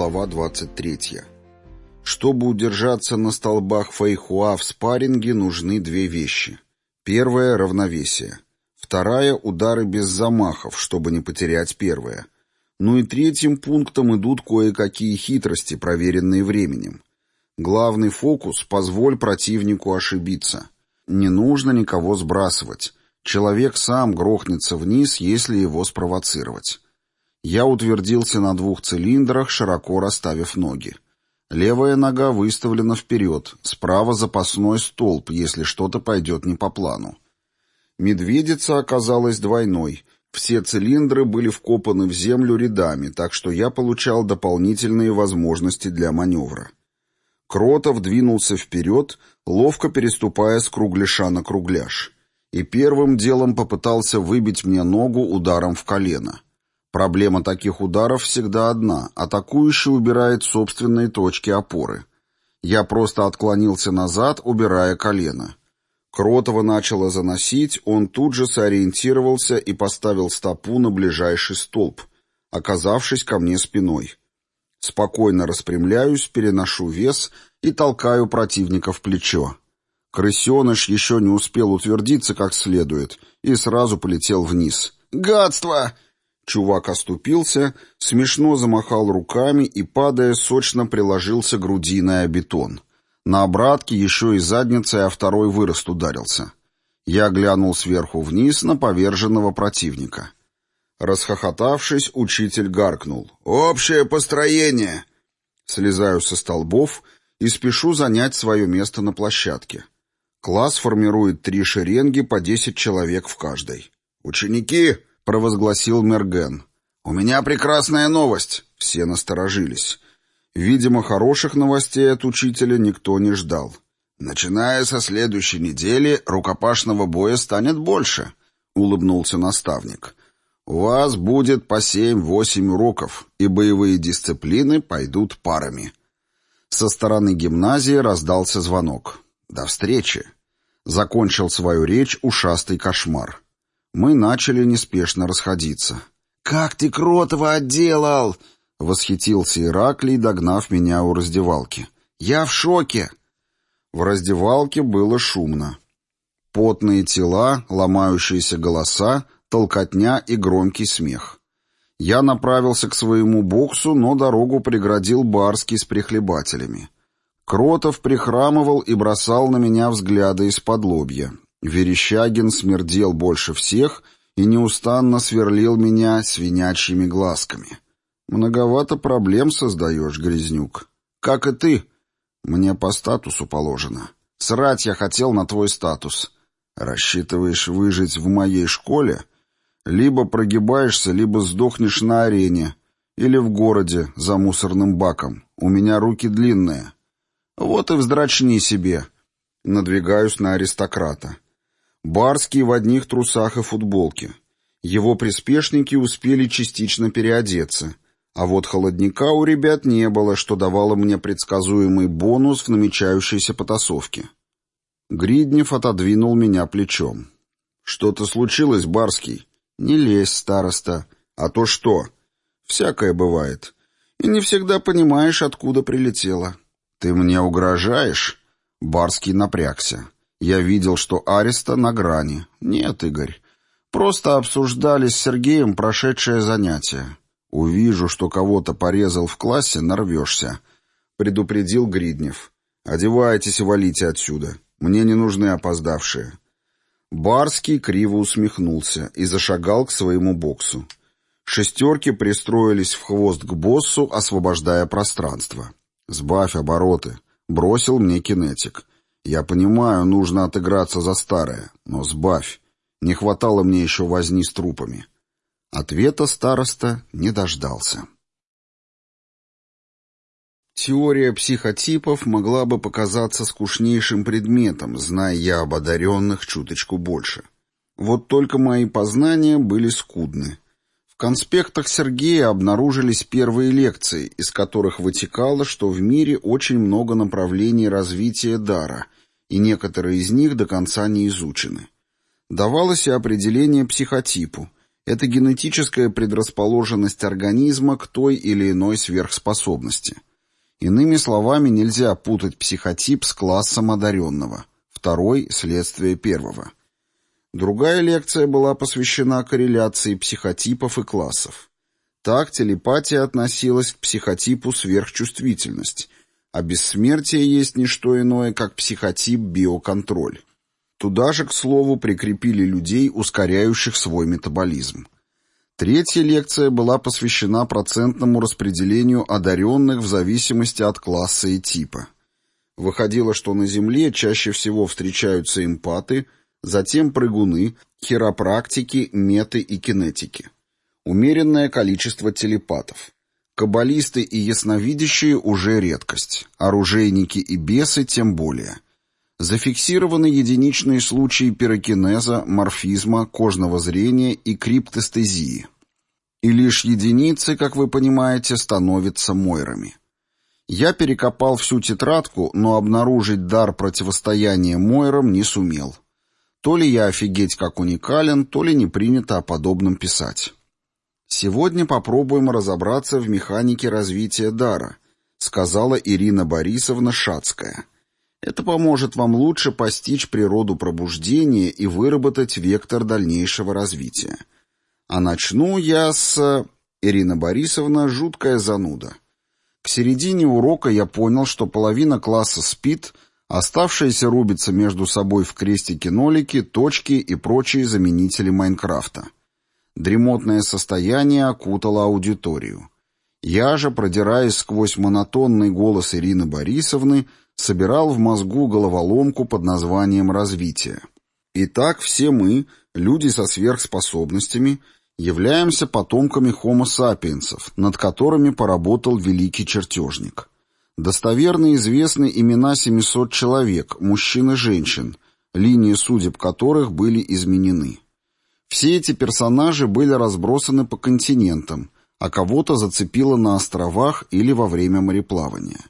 Глава 23. Чтобы удержаться на столбах Фэйхуа в спарринге, нужны две вещи. Первая — равновесие. Вторая — удары без замахов, чтобы не потерять первое. Ну и третьим пунктом идут кое-какие хитрости, проверенные временем. Главный фокус — позволь противнику ошибиться. Не нужно никого сбрасывать. Человек сам грохнется вниз, если его спровоцировать. Я утвердился на двух цилиндрах, широко расставив ноги. Левая нога выставлена вперед, справа запасной столб, если что-то пойдет не по плану. Медведица оказалась двойной. Все цилиндры были вкопаны в землю рядами, так что я получал дополнительные возможности для маневра. Кротов двинулся вперед, ловко переступая с кругляша на кругляш. И первым делом попытался выбить мне ногу ударом в колено. Проблема таких ударов всегда одна – атакующий убирает собственные точки опоры. Я просто отклонился назад, убирая колено. Кротова начало заносить, он тут же сориентировался и поставил стопу на ближайший столб, оказавшись ко мне спиной. Спокойно распрямляюсь, переношу вес и толкаю противника в плечо. Крысеныш еще не успел утвердиться как следует и сразу полетел вниз. «Гадство!» Чувак оступился, смешно замахал руками и, падая, сочно приложился грудиной о бетон. На обратке еще и задницей, а второй вырост ударился. Я глянул сверху вниз на поверженного противника. Расхохотавшись, учитель гаркнул. «Общее построение!» Слезаю со столбов и спешу занять свое место на площадке. Класс формирует три шеренги по десять человек в каждой. «Ученики!» — провозгласил Мерген. «У меня прекрасная новость!» Все насторожились. Видимо, хороших новостей от учителя никто не ждал. «Начиная со следующей недели рукопашного боя станет больше», — улыбнулся наставник. «У вас будет по семь-восемь уроков, и боевые дисциплины пойдут парами». Со стороны гимназии раздался звонок. «До встречи!» Закончил свою речь ушастый кошмар. Мы начали неспешно расходиться. «Как ты Кротова отделал!» — восхитился Ираклий, догнав меня у раздевалки. «Я в шоке!» В раздевалке было шумно. Потные тела, ломающиеся голоса, толкотня и громкий смех. Я направился к своему боксу, но дорогу преградил Барский с прихлебателями. Кротов прихрамывал и бросал на меня взгляды из-под лобья. Верещагин смердел больше всех и неустанно сверлил меня свинячьими глазками. «Многовато проблем создаешь, Грязнюк. Как и ты. Мне по статусу положено. Срать я хотел на твой статус. Рассчитываешь выжить в моей школе? Либо прогибаешься, либо сдохнешь на арене. Или в городе, за мусорным баком. У меня руки длинные. Вот и вздрачни себе». Надвигаюсь на аристократа. Барский в одних трусах и футболке. Его приспешники успели частично переодеться. А вот холодника у ребят не было, что давало мне предсказуемый бонус в намечающейся потасовке. Гриднев отодвинул меня плечом. «Что-то случилось, Барский?» «Не лезь, староста. А то что?» «Всякое бывает. И не всегда понимаешь, откуда прилетело». «Ты мне угрожаешь?» Барский напрягся. Я видел, что Ареста на грани. Нет, Игорь. Просто обсуждали с Сергеем прошедшее занятие. Увижу, что кого-то порезал в классе, нарвешься. Предупредил Гриднев. Одевайтесь и валите отсюда. Мне не нужны опоздавшие. Барский криво усмехнулся и зашагал к своему боксу. Шестерки пристроились в хвост к боссу, освобождая пространство. «Сбавь обороты», — бросил мне кинетик. Я понимаю, нужно отыграться за старое, но сбавь. Не хватало мне еще возни с трупами. Ответа староста не дождался. Теория психотипов могла бы показаться скучнейшим предметом, зная я об одаренных чуточку больше. Вот только мои познания были скудны. Конспектах Сергея обнаружились первые лекции, из которых вытекало, что в мире очень много направлений развития дара, и некоторые из них до конца не изучены. Давалось и определение психотипу. Это генетическая предрасположенность организма к той или иной сверхспособности. Иными словами, нельзя путать психотип с классом одаренного. Второй – следствие первого. Другая лекция была посвящена корреляции психотипов и классов. Так телепатия относилась к психотипу сверхчувствительность, а бессмертие есть не что иное, как психотип биоконтроль. Туда же, к слову, прикрепили людей, ускоряющих свой метаболизм. Третья лекция была посвящена процентному распределению одаренных в зависимости от класса и типа. Выходило, что на Земле чаще всего встречаются эмпаты, затем прыгуны, хиропрактики, меты и кинетики. Умеренное количество телепатов. Каббалисты и ясновидящие уже редкость, оружейники и бесы тем более – Зафиксированы единичные случаи пирокинеза, морфизма, кожного зрения и криптестезии. И лишь единицы, как вы понимаете, становятся мойрами. Я перекопал всю тетрадку, но обнаружить дар противостояния мойрам не сумел. То ли я офигеть как уникален, то ли не принято о подобном писать. Сегодня попробуем разобраться в механике развития дара, сказала Ирина Борисовна Шацкая. Это поможет вам лучше постичь природу пробуждения и выработать вектор дальнейшего развития. А начну я с... Ирина Борисовна — жуткая зануда. К середине урока я понял, что половина класса спит, оставшиеся рубятся между собой в крестике-нолике, точки и прочие заменители Майнкрафта. Дремотное состояние окутало аудиторию. Я же, продираясь сквозь монотонный голос Ирины Борисовны, собирал в мозгу головоломку под названием «развитие». Итак, все мы, люди со сверхспособностями, являемся потомками хомо сапиенсов, над которыми поработал великий чертежник. Достоверно известны имена 700 человек, мужчин и женщин, линии судеб которых были изменены. Все эти персонажи были разбросаны по континентам, а кого-то зацепило на островах или во время мореплавания.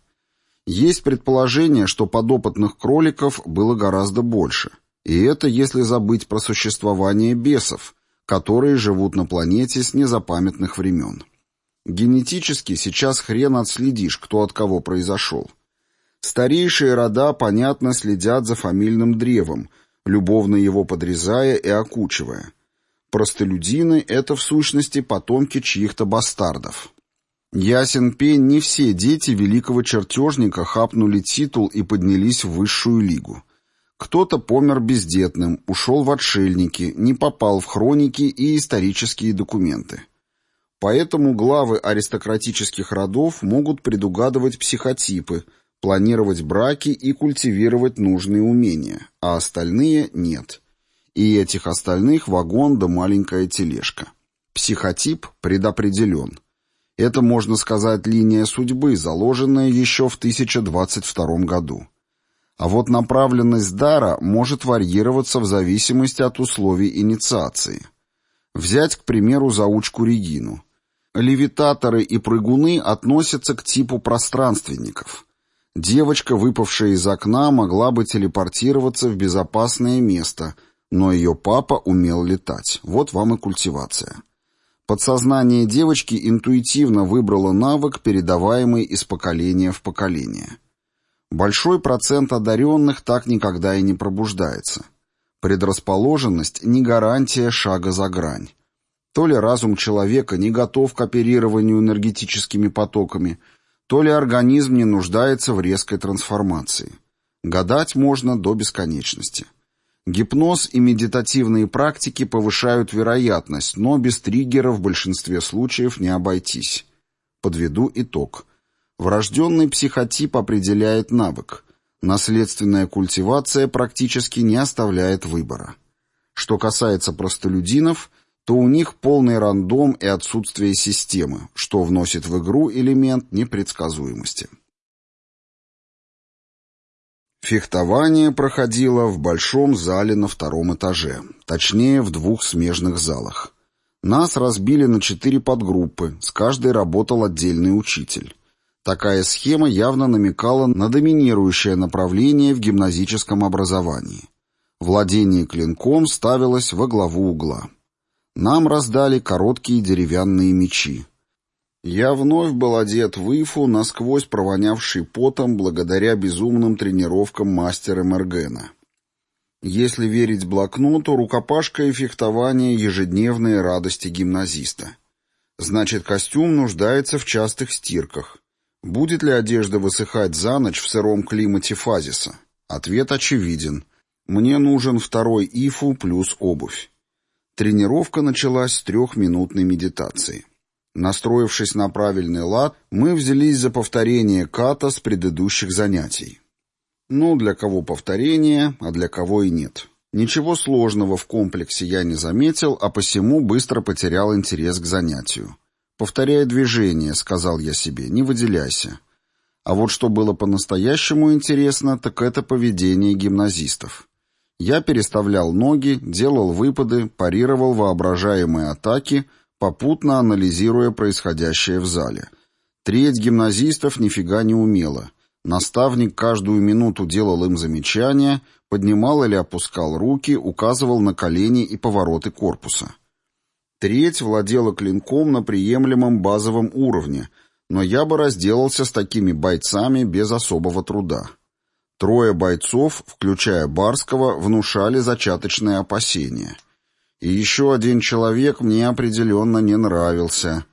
Есть предположение, что подопытных кроликов было гораздо больше. И это если забыть про существование бесов, которые живут на планете с незапамятных времен. Генетически сейчас хрен отследишь, кто от кого произошел. Старейшие рода, понятно, следят за фамильным древом, любовно его подрезая и окучивая. Простолюдины — это в сущности потомки чьих-то бастардов. Ясен пень, не все дети великого чертежника хапнули титул и поднялись в высшую лигу. Кто-то помер бездетным, ушел в отшельники, не попал в хроники и исторические документы. Поэтому главы аристократических родов могут предугадывать психотипы, планировать браки и культивировать нужные умения, а остальные нет. И этих остальных вагон да маленькая тележка. Психотип предопределен – это, можно сказать, линия судьбы, заложенная еще в 1022 году. А вот направленность дара может варьироваться в зависимости от условий инициации. Взять, к примеру, заучку Регину. Левитаторы и прыгуны относятся к типу пространственников. Девочка, выпавшая из окна, могла бы телепортироваться в безопасное место, но ее папа умел летать. Вот вам и культивация. Подсознание девочки интуитивно выбрало навык, передаваемый из поколения в поколение. Большой процент одаренных так никогда и не пробуждается. Предрасположенность – не гарантия шага за грань. То ли разум человека не готов к оперированию энергетическими потоками, то ли организм не нуждается в резкой трансформации. Гадать можно до бесконечности. Гипноз и медитативные практики повышают вероятность, но без триггера в большинстве случаев не обойтись. Подведу итог. Врожденный психотип определяет навык. Наследственная культивация практически не оставляет выбора. Что касается простолюдинов, то у них полный рандом и отсутствие системы, что вносит в игру элемент непредсказуемости. Фехтование проходило в большом зале на втором этаже, точнее в двух смежных залах. Нас разбили на четыре подгруппы, с каждой работал отдельный учитель. Такая схема явно намекала на доминирующее направление в гимназическом образовании. Владение клинком ставилось во главу угла. Нам раздали короткие деревянные мечи. Я вновь был одет в ифу, насквозь провонявший потом благодаря безумным тренировкам мастера Мергена. Если верить блокноту, рукопашка и фехтование — ежедневные радости гимназиста. Значит, костюм нуждается в частых стирках. Будет ли одежда высыхать за ночь в сыром климате фазиса? Ответ очевиден. Мне нужен второй ифу плюс обувь. Тренировка началась с трехминутной медитации. Настроившись на правильный лад, мы взялись за повторение ката с предыдущих занятий. Ну, для кого повторение, а для кого и нет. Ничего сложного в комплексе я не заметил, а посему быстро потерял интерес к занятию. «Повторяй движение», — сказал я себе, — «не выделяйся». А вот что было по-настоящему интересно, так это поведение гимназистов. Я переставлял ноги, делал выпады, парировал воображаемые атаки — попутно анализируя происходящее в зале. Треть гимназистов нифига не умела. Наставник каждую минуту делал им замечания, поднимал или опускал руки, указывал на колени и повороты корпуса. Треть владела клинком на приемлемом базовом уровне, но я бы разделался с такими бойцами без особого труда. Трое бойцов, включая Барского, внушали зачаточные опасения — и еще один человек мне определенно не нравился.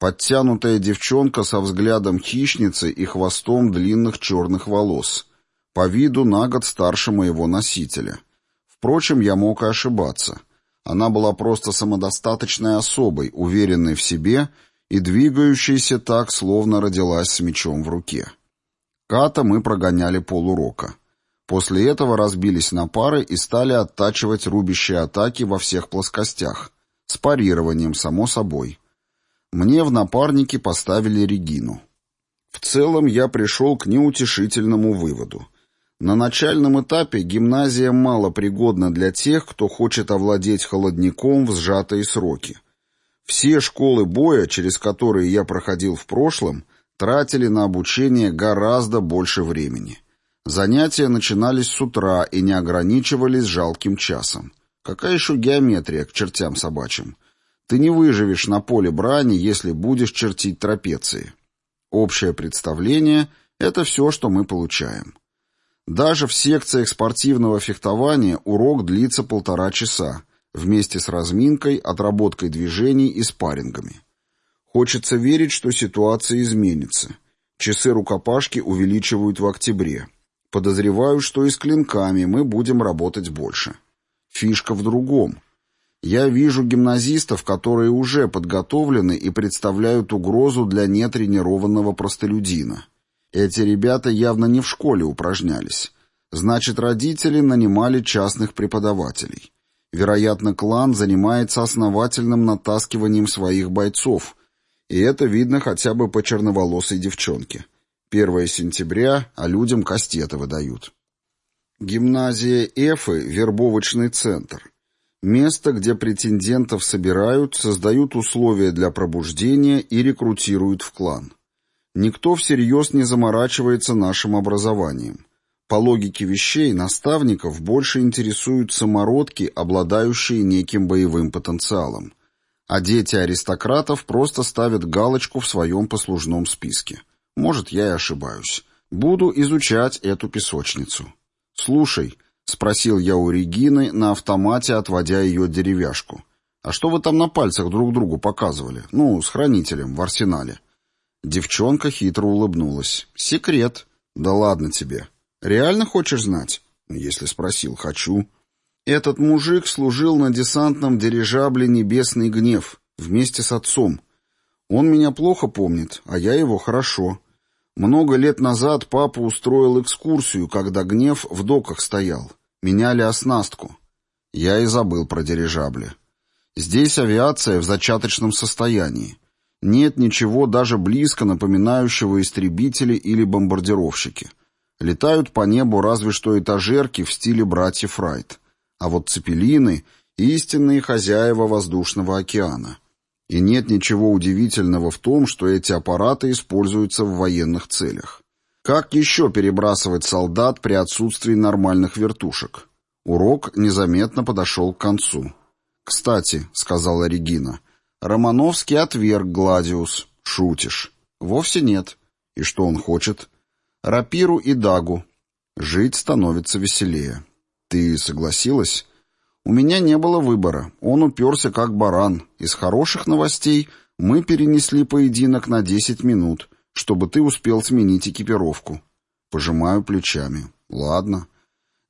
Подтянутая девчонка со взглядом хищницы и хвостом длинных черных волос. По виду на год старше моего носителя. Впрочем, я мог и ошибаться. Она была просто самодостаточной особой, уверенной в себе и двигающейся так, словно родилась с мечом в руке. Ката мы прогоняли полурока. После этого разбились на пары и стали оттачивать рубящие атаки во всех плоскостях. С парированием, само собой. Мне в напарники поставили Регину. В целом я пришел к неутешительному выводу. На начальном этапе гимназия мало пригодна для тех, кто хочет овладеть холодником в сжатые сроки. Все школы боя, через которые я проходил в прошлом, тратили на обучение гораздо больше времени. Занятия начинались с утра и не ограничивались жалким часом. Какая еще геометрия к чертям собачьим? Ты не выживешь на поле брани, если будешь чертить трапеции. Общее представление — это все, что мы получаем. Даже в секциях спортивного фехтования урок длится полтора часа, вместе с разминкой, отработкой движений и спаррингами. Хочется верить, что ситуация изменится. Часы рукопашки увеличивают в октябре. Подозреваю, что и с клинками мы будем работать больше. Фишка в другом. Я вижу гимназистов, которые уже подготовлены и представляют угрозу для нетренированного простолюдина. Эти ребята явно не в школе упражнялись. Значит, родители нанимали частных преподавателей. Вероятно, клан занимается основательным натаскиванием своих бойцов, и это видно хотя бы по черноволосой девчонке. 1 сентября, а людям кастеты выдают. Гимназия Эфы – вербовочный центр. Место, где претендентов собирают, создают условия для пробуждения и рекрутируют в клан. Никто всерьез не заморачивается нашим образованием. По логике вещей, наставников больше интересуют самородки, обладающие неким боевым потенциалом. А дети аристократов просто ставят галочку в своем послужном списке. Может, я и ошибаюсь. Буду изучать эту песочницу. «Слушай», — спросил я у Регины, на автомате отводя ее деревяшку, «а что вы там на пальцах друг другу показывали? Ну, с хранителем в арсенале». Девчонка хитро улыбнулась. «Секрет». «Да ладно тебе. Реально хочешь знать?» «Если спросил, хочу». «Этот мужик служил на десантном дирижабле «Небесный гнев» вместе с отцом. Он меня плохо помнит, а я его хорошо. Много лет назад папа устроил экскурсию, когда гнев в доках стоял. Меняли оснастку. Я и забыл про дирижабли. Здесь авиация в зачаточном состоянии. Нет ничего даже близко напоминающего истребители или бомбардировщики. Летают по небу разве что этажерки в стиле братьев Райт. А вот цепелины — истинные хозяева воздушного океана. И нет ничего удивительного в том, что эти аппараты используются в военных целях. Как еще перебрасывать солдат при отсутствии нормальных вертушек? Урок незаметно подошел к концу. «Кстати», — сказала Регина, — «Романовский отверг Гладиус». «Шутишь?» «Вовсе нет». «И что он хочет?» «Рапиру и дагу». «Жить становится веселее». «Ты согласилась?» «У меня не было выбора. Он уперся как баран. Из хороших новостей мы перенесли поединок на десять минут, чтобы ты успел сменить экипировку». Пожимаю плечами. «Ладно.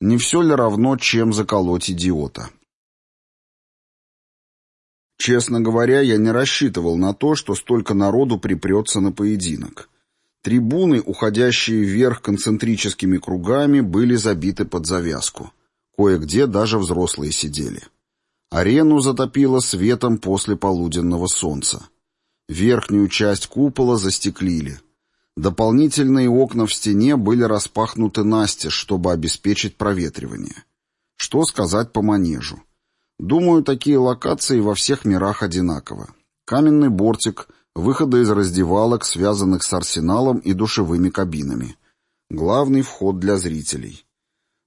Не все ли равно, чем заколоть идиота?» Честно говоря, я не рассчитывал на то, что столько народу припрется на поединок. Трибуны, уходящие вверх концентрическими кругами, были забиты под завязку. Кое-где даже взрослые сидели. Арену затопило светом после полуденного солнца. Верхнюю часть купола застеклили. Дополнительные окна в стене были распахнуты настежь, чтобы обеспечить проветривание. Что сказать по манежу? Думаю, такие локации во всех мирах одинаковы. Каменный бортик, выходы из раздевалок, связанных с арсеналом и душевыми кабинами. Главный вход для зрителей.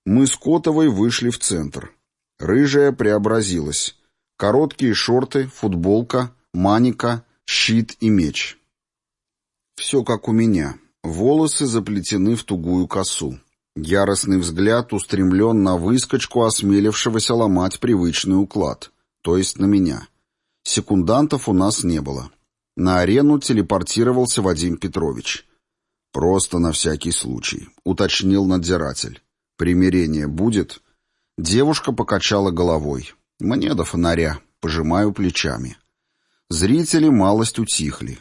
Мы с Котовой вышли в центр. Рыжая преобразилась. Короткие шорты, футболка, маника, щит и меч. Все как у меня. Волосы заплетены в тугую косу. Яростный взгляд устремлен на выскочку, осмелившегося ломать привычный уклад, то есть на меня. Секундантов у нас не было. На арену телепортировался Вадим Петрович. «Просто на всякий случай», — уточнил надзиратель. «Примирение будет?» Девушка покачала головой. «Мне до фонаря. Пожимаю плечами». Зрители малость утихли.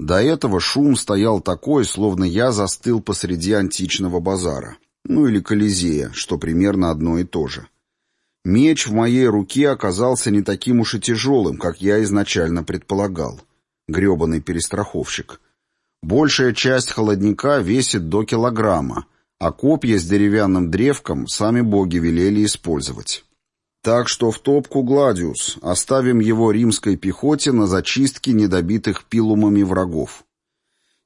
До этого шум стоял такой, словно я застыл посреди античного базара ну или Колизея, что примерно одно и то же. Меч в моей руке оказался не таким уж и тяжелым, как я изначально предполагал. Гребаный перестраховщик. Большая часть холодника весит до килограмма, а копья с деревянным древком сами боги велели использовать. Так что в топку Гладиус, оставим его римской пехоте на зачистке недобитых пилумами врагов.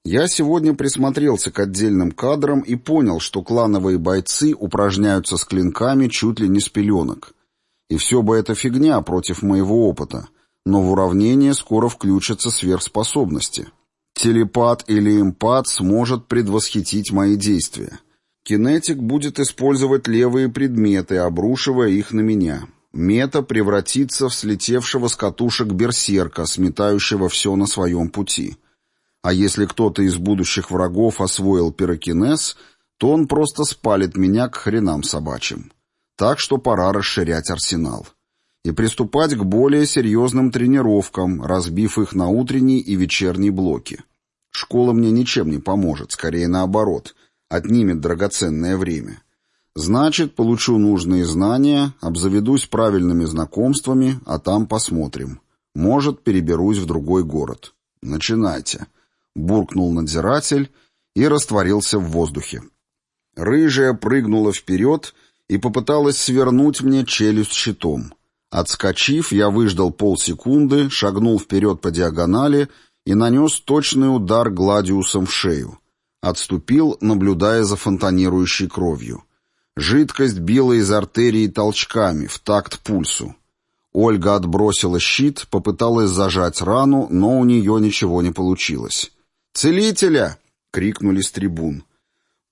Я сегодня присмотрелся к отдельным кадрам и понял, что клановые бойцы упражняются с клинками чуть ли не с пеленок. И все бы это фигня против моего опыта, но в уравнение скоро включатся сверхспособности. Телепат или эмпат сможет предвосхитить мои действия. Кинетик будет использовать левые предметы, обрушивая их на меня. Мета превратится в слетевшего с катушек берсерка, сметающего все на своем пути. А если кто-то из будущих врагов освоил пирокинез, то он просто спалит меня к хренам собачьим. Так что пора расширять арсенал. И приступать к более серьезным тренировкам, разбив их на утренние и вечерние блоки. Школа мне ничем не поможет, скорее наоборот, отнимет драгоценное время. Значит, получу нужные знания, обзаведусь правильными знакомствами, а там посмотрим. Может, переберусь в другой город. Начинайте буркнул надзиратель и растворился в воздухе. Рыжая прыгнула вперед и попыталась свернуть мне челюсть щитом. Отскочив, я выждал полсекунды, шагнул вперед по диагонали и нанес точный удар гладиусом в шею. Отступил, наблюдая за фонтанирующей кровью. Жидкость била из артерии толчками, в такт пульсу. Ольга отбросила щит, попыталась зажать рану, но у нее ничего не получилось. «Целителя!» — крикнули с трибун.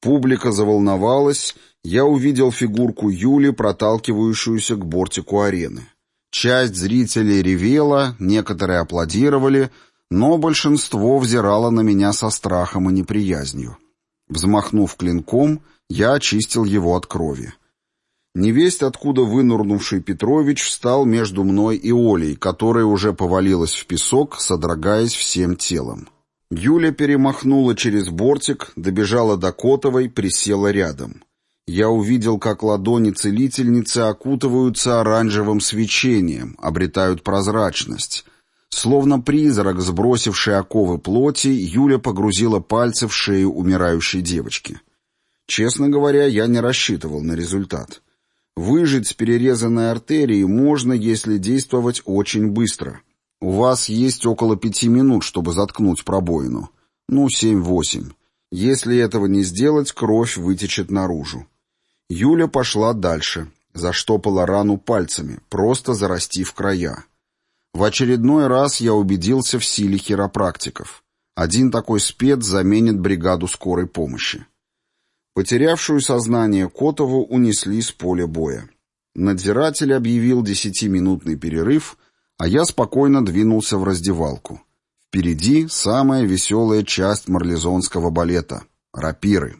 Публика заволновалась, я увидел фигурку Юли, проталкивающуюся к бортику арены. Часть зрителей ревела, некоторые аплодировали, но большинство взирало на меня со страхом и неприязнью. Взмахнув клинком, я очистил его от крови. Невесть, откуда вынурнувший Петрович, встал между мной и Олей, которая уже повалилась в песок, содрогаясь всем телом. Юля перемахнула через бортик, добежала до Котовой, присела рядом. Я увидел, как ладони целительницы окутываются оранжевым свечением, обретают прозрачность. Словно призрак, сбросивший оковы плоти, Юля погрузила пальцы в шею умирающей девочки. Честно говоря, я не рассчитывал на результат. Выжить с перерезанной артерией можно, если действовать очень быстро — у вас есть около пяти минут, чтобы заткнуть пробоину. Ну, семь-восемь. Если этого не сделать, кровь вытечет наружу. Юля пошла дальше. Заштопала рану пальцами, просто зарастив края. В очередной раз я убедился в силе хиропрактиков. Один такой спец заменит бригаду скорой помощи. Потерявшую сознание Котову унесли с поля боя. Надзиратель объявил десятиминутный перерыв, а я спокойно двинулся в раздевалку. Впереди самая веселая часть марлезонского балета — рапиры.